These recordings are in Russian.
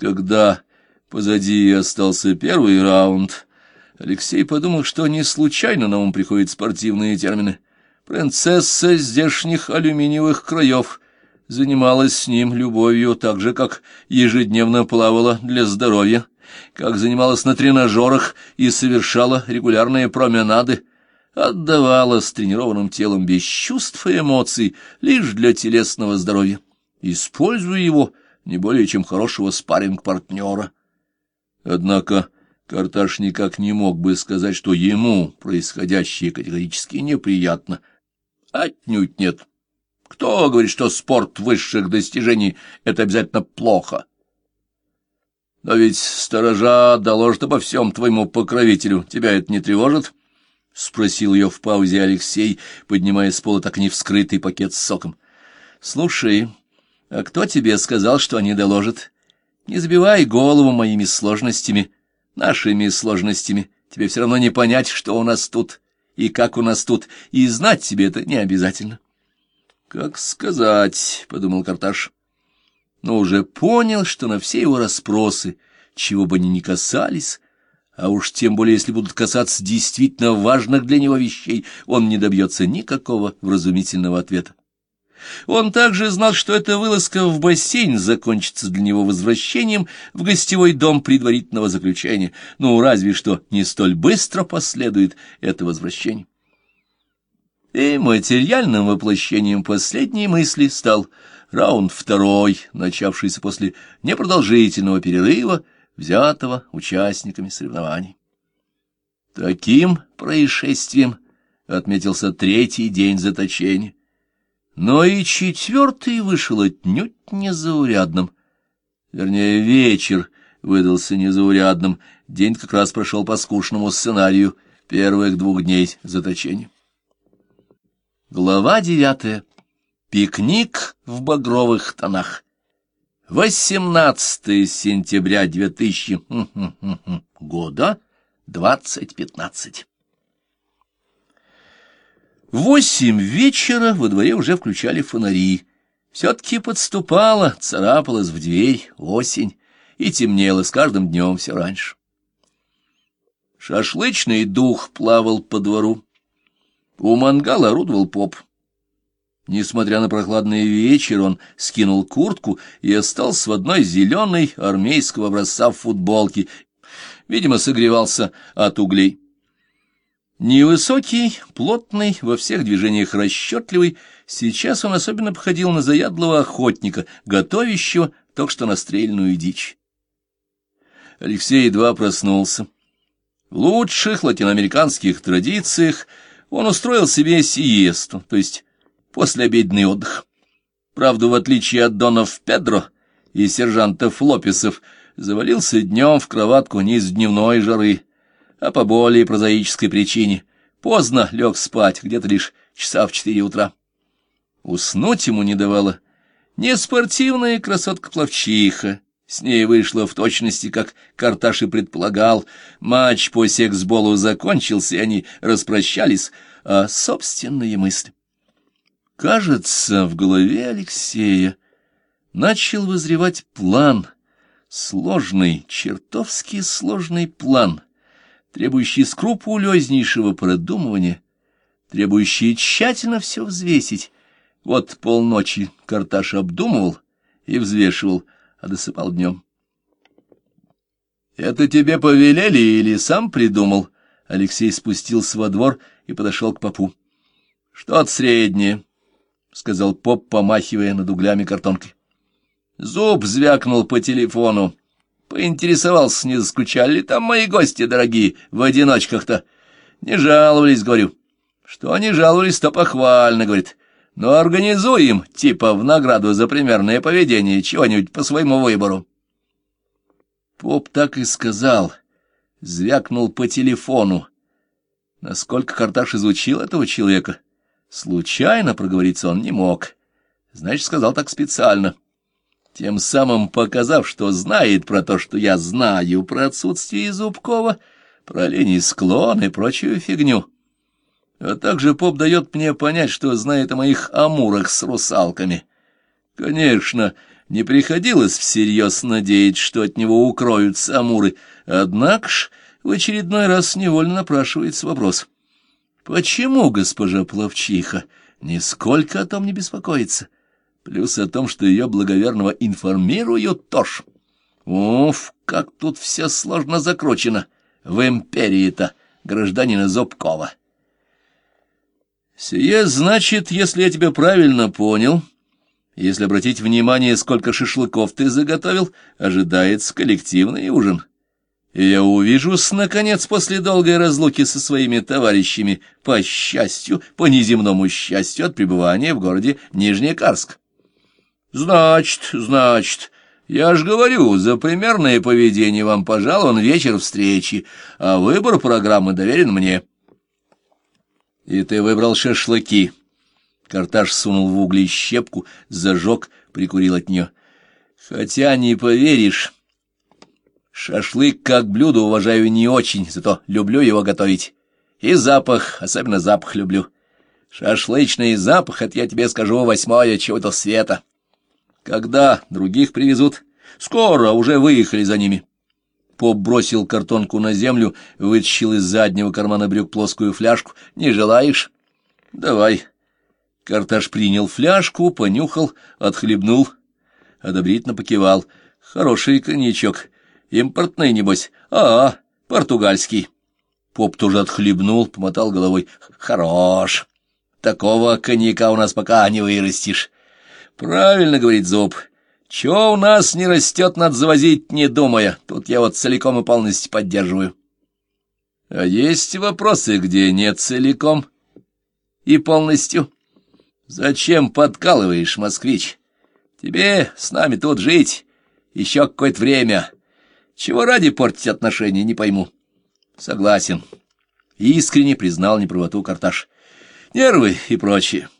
Когда позади остался первый раунд, Алексей подумал, что не случайно на ум приходят спортивные термины. Принцесса здешних алюминиевых краев занималась с ним любовью так же, как ежедневно плавала для здоровья, как занималась на тренажерах и совершала регулярные променады, отдавала с тренированным телом без чувств и эмоций лишь для телесного здоровья, используя его не более чем хорошего спарринг-партнера. Однако Карташ никак не мог бы сказать, что ему происходящее категорически неприятно. Отнюдь нет. Кто говорит, что спорт высших достижений — это обязательно плохо? Но ведь сторожа доложит обо всем твоему покровителю. Тебя это не тревожит? — спросил ее в паузе Алексей, поднимая с пола так не вскрытый пакет с соком. — Слушай, а кто тебе сказал, что они доложат? Не забивай голову моими сложностями. — нашими сложностями. Тебе все равно не понять, что у нас тут и как у нас тут, и знать тебе это не обязательно. — Как сказать, — подумал Карташ, но уже понял, что на все его расспросы, чего бы они ни касались, а уж тем более, если будут касаться действительно важных для него вещей, он не добьется никакого вразумительного ответа. Он также знал, что эта вылазка в бассейн закончится для него возвращением в гостевой дом предварительного заключения. Ну, разве что не столь быстро последует это возвращение. И материальным воплощением последней мысли стал раунд второй, начавшийся после непродолжительного перерыва, взятого участниками соревнований. Таким происшествием отметился третий день заточения. Но и четвертый вышел отнюдь незаурядным. Вернее, вечер выдался незаурядным, день как раз прошел по скучному сценарию первых двух дней заточения. Глава девятая. Пикник в багровых тонах. 18 сентября 2000 года, 2015. Восемь вечера во дворе уже включали фонари. Все-таки подступала, царапалась в дверь осень, и темнело с каждым днем все раньше. Шашлычный дух плавал по двору. У мангала орудовал поп. Несмотря на прохладный вечер, он скинул куртку и остался в одной зеленой армейского образца футболке. Видимо, согревался от углей. Невысокий, плотный, во всех движениях расчетливый, сейчас он особенно походил на заядлого охотника, готовящего только что настрельную дичь. Алексей едва проснулся. В лучших латиноамериканских традициях он устроил себе сиесту, то есть послеобеденный отдых. Правда, в отличие от донов Педро и сержантов Лопесов, завалился днем в кроватку не из дневной жары, а по более прозаической причине. Поздно лег спать, где-то лишь часа в четыре утра. Уснуть ему не давала не спортивная красотка-пловчиха, с ней вышло в точности, как Карташ и предполагал. Матч по сексболу закончился, и они распрощались, а собственные мысли. Кажется, в голове Алексея начал вызревать план, сложный, чертовски сложный план — требующий скрупулезнейшего продумывания, требующий тщательно все взвесить. Вот полночи Карташ обдумывал и взвешивал, а досыпал днем. «Это тебе повелели или сам придумал?» Алексей спустился во двор и подошел к попу. «Что-то среднее», — сказал поп, помахивая над углями картонкой. Зуб звякнул по телефону. Поинтересовался, не заскучали ли там мои гости дорогие, в одиночках-то. Не жаловались, говорю. Что они жаловались, то похвально, говорит. Но организуем, типа, в награду за примерное поведение, чего-нибудь по своему выбору. Поп так и сказал. Звякнул по телефону. Насколько Карташ изучил этого человека, случайно проговориться он не мог. Значит, сказал так специально. — тем самым показав, что знает про то, что я знаю про отсутствие Зубкова, про линии склон и прочую фигню. А также поп дает мне понять, что знает о моих амурах с русалками. Конечно, Не приходилось всерьез надеяться, что от него укроются амуры, однако ж в очередной раз невольно напрашивается вопрос. Почему госпожа Пловчиха нисколько о том не беспокоится? Плюс о том, что ее благоверного информируют тоже. Уф, как тут все сложно закручено в империи-то гражданина Зубкова. Сие значит, если я тебя правильно понял, если обратить внимание, сколько шашлыков ты заготовил, ожидается коллективный ужин. И я увижусь, наконец, после долгой разлуки со своими товарищами, по счастью, по неземному счастью от пребывания в городе Нижнекарск. Значит, значит, я ж говорю, за примерное поведение вам пожалован вечер встречи, а выбор программы доверен мне. И ты выбрал шашлыки. Карташ сунул в угли щепку, зажег, прикурил от нее. Хотя не поверишь, шашлык как блюдо уважаю не очень, зато люблю его готовить. И запах, особенно запах люблю. Шашлычный запах, это я тебе скажу, восьмое чего-то света. Когда других привезут? Скоро, уже выехали за ними. Поп бросил картонку на землю, вытащил из заднего кармана брюк плоскую фляжку. «Не желаешь?» «Давай». Карташ принял фляжку, понюхал, отхлебнул, одобрительно покивал. «Хороший коньячок. Импортный, небось. А, -а португальский». Поп тоже отхлебнул, помотал головой. «Хорош. Такого коньяка у нас пока не вырастешь». «Правильно, — говорит Зуб. Чего у нас не растет, надо завозить, не думая. Тут я вот целиком и полностью поддерживаю. А есть вопросы, где нет целиком и полностью. Зачем подкалываешь, москвич? Тебе с нами тут жить еще какое-то время. Чего ради портить отношения, не пойму. Согласен. Искренне признал неправоту Карташ. Нервы и прочее.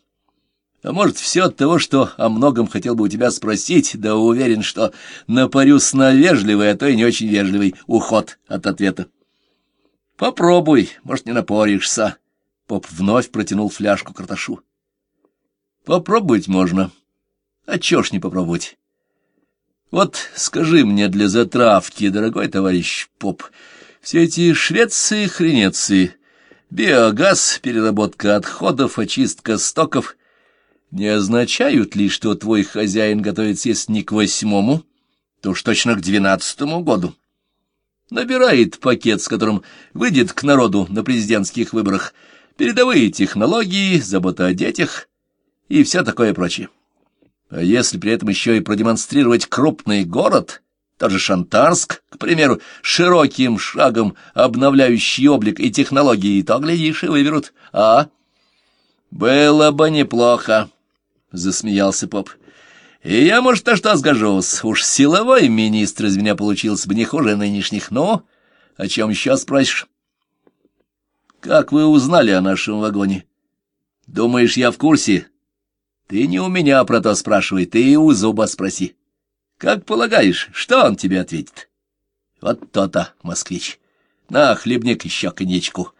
А может, все от того, что о многом хотел бы у тебя спросить, да уверен, что напарюсь на вежливый, а то и не очень вежливый уход от ответа. Попробуй, может, не напоришься. Поп вновь протянул фляжку карташу. Попробовать можно. А чё ж не попробовать? Вот скажи мне для затравки, дорогой товарищ Поп, все эти швеции-хренеции, биогаз, переработка отходов, очистка стоков — не означают ли, что твой хозяин готовит съесть не к восьмому, то уж точно к двенадцатому году. Набирает пакет, с которым выйдет к народу на президентских выборах передовые технологии, забота о детях и все такое прочее. А если при этом еще и продемонстрировать крупный город, тот же Шантарск, к примеру, широким шагом обновляющий облик и технологии, то, глядишь, и выберут. А? Было бы неплохо. — засмеялся поп. — И я, может, на что сгожусь. Уж силовой министр из меня получился бы не хуже нынешних. Но о чем еще спросишь? — Как вы узнали о нашем вагоне? — Думаешь, я в курсе? — Ты не у меня про то спрашивай, ты у зуба спроси. — Как полагаешь, что он тебе ответит? — Вот то-то, москвич. На, хлебник еще коньячку.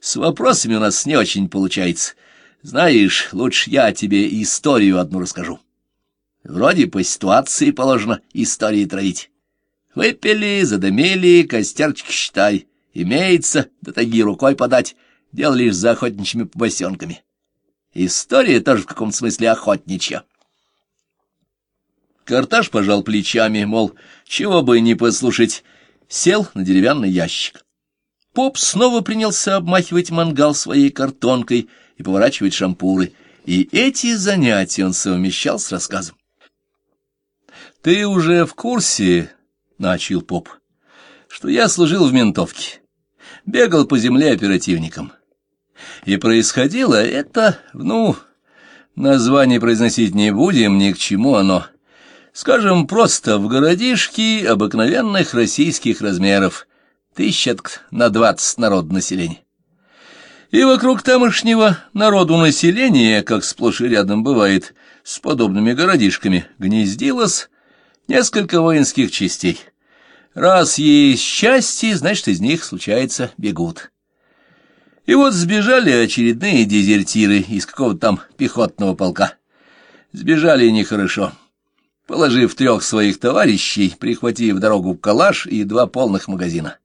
С вопросами у нас не очень получается. — знаешь, лучше я тебе историю одну расскажу. Вроде по ситуации положено истории травить. Выпили, задымили, костерчик считай. Имеется, до таги рукой подать, дело лишь за охотничьими побосенками. История тоже в каком-то смысле охотничья. Карташ пожал плечами, мол, чего бы не послушать, сел на деревянный ящик. Поп снова принялся обмахивать мангал своей картонкой и поворачивать шампуры, и эти занятия он совмещал с рассказом. — Ты уже в курсе, — начал поп, — что я служил в ментовке, бегал по земле оперативником. И происходило это, ну, название произносить не будем, ни к чему оно. Скажем просто, в городишке обыкновенных российских размеров, тысячат на двадцать народ населения. И вокруг тамошнего народу населения, как сплошь и рядом бывает, с подобными городишками, гнездилось несколько воинских частей. Раз есть счастье, значит, из них, случается, бегут. И вот сбежали очередные дезертиры из какого-то там пехотного полка. Сбежали нехорошо. положив трех своих товарищей, прихватив дорогу калаш и два полных магазина.